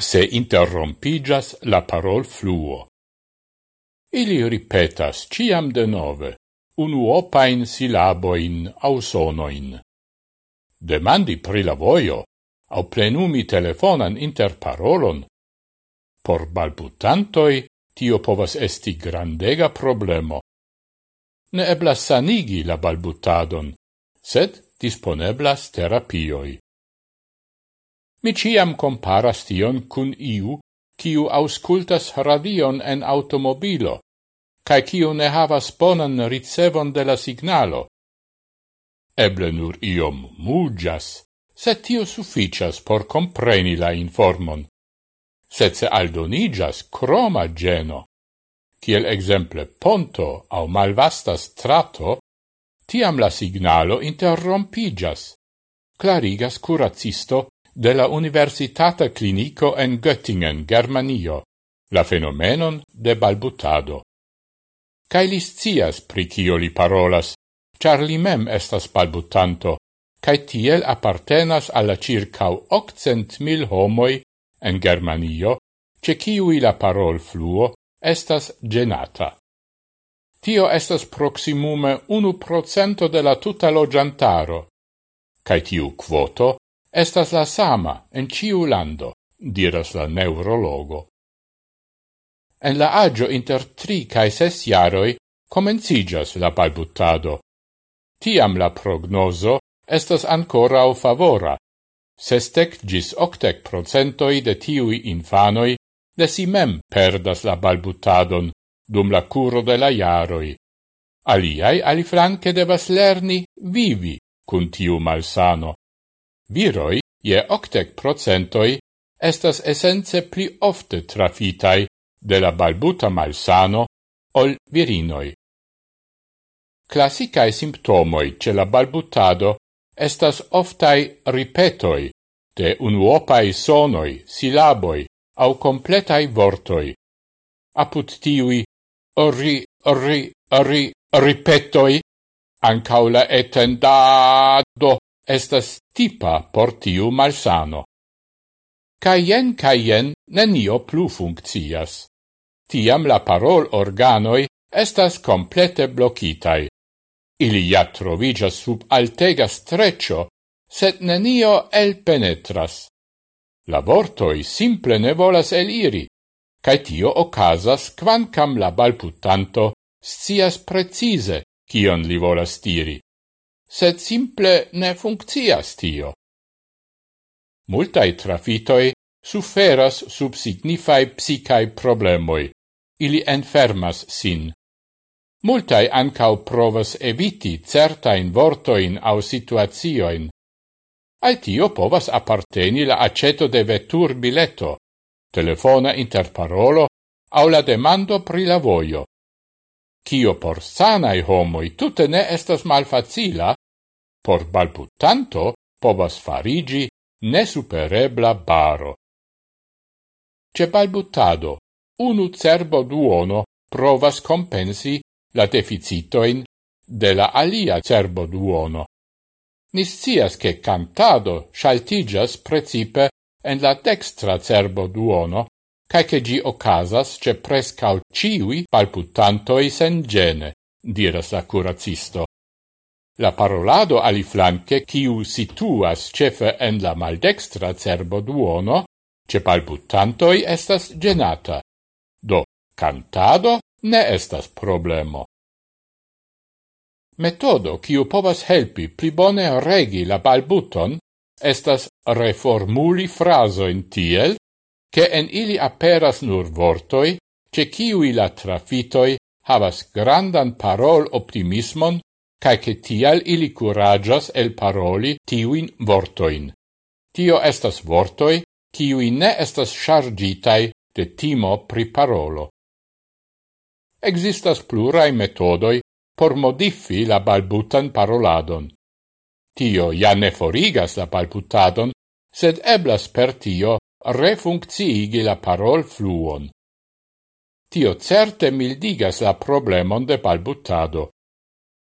se interrompigas la parol fluo. Ili ripetas ciam de nove, unuopain silaboin au sonoin. Demandi pri la voio, au plenumi telefonan interparolon. Por balbutantoi tio povas esti grandega problemo. Ne eblas sanigi la balbutadon, sed disponeblas terapioi. Mi ciam comparas tion cun iu, kiu auscultas radion en automobilo, cae kiu ne havas bonan ricevon de la signalo. Eble nur iom mugias, se tio sufficias por compreni la informon. Sed se aldonigas croma geno, kiel exemple ponto au malvasta strato, tiam la signalo interrompigas, clarigas curacisto de la Universitata Clinico en Göttingen, Germanio, la fenomenon de balbutado. Cai li scias pri cio li parolas, char li mem estas balbutanto, cae tiel appartenas alla circau occent mil homoi en Germanio, ce ciui la parol fluo estas genata. Tio estas proximume unu procento de la tuta logiantaro, cae tiu quoto estas la sama en ciu lando, diras la neurologo. En la agio inter tri cae ses jaroi comencigas la balbuttado. Tiam la prognoso estas ancora o favora. Sestec gis octec procentoi de tiui infanoi de si mem perdas la balbuttadon dum la curo de la jaroi. Aliai aliflanque devas lerni vivi cun tiu malsano. Viroi je octec procentoi estas essence pli ofte trafitai de la balbuta malsano ol virinoi. Classicae simptomoi ce la balbutado estas oftai ripetoi de unuopai sonoi, silaboi au completai vortoi. Aput tiui ri, ri, ri, ripetoi ancaula etendado estas tipa por tiu malsano. Caien caien nenio plu funccias. Tiam la parol organoi estas complete blocitai. Ili ja trovigas sub altega streccio, set nenio el penetras. La vortoi simple ne volas eliri, cae tio ocasas quancam la balputanto scias precise cion li volas tiri sed simple ne funccias tio. Multai trafitoi suferas sub signifai psicae problemoi. Ili enfermas sin. Multai ancau provas eviti certain vortoin au situazioin. Al tio povas apparteni la aceto de vetur bileto, telefona interparolo au la demando pri la voio. Cio por sanai homoi tutte ne estas malfacila, por balbutanto povas farigi nesuperebla baro. Ce balbutado, unu cerbo duono provas compensi la deficitoin de la alia cerbo duono. Niscias che cantado shaltigas precipe en la dextra cerbo duono, cae che gi ocasas ce prescau ciui palputantoi sen gene, diras la curacisto. La parolado aliflanque, kiu situas cefe en la maldextra cerbo duono, ce palputantoi estas genata. Do, cantado ne estas problemo. Metodo kiu povas helpi pli bone regi la balbuton estas reformuli frasoin tiel, che en ili aperas nur vortoi, ce kiui la trafitoi havas grandan parol optimismon cae che tial ili curagias el paroli tiuin vortoin. Tio estas vortoi, ciui ne estas chargitai de timo pri parolo. Existas plurai metodoi por modifi la balbutan paroladon. Tio ja ne forigas la balbutadon, sed eblas per tio refunkciigi la parol fluon. Tio certe mildigas la problemon de balbutado.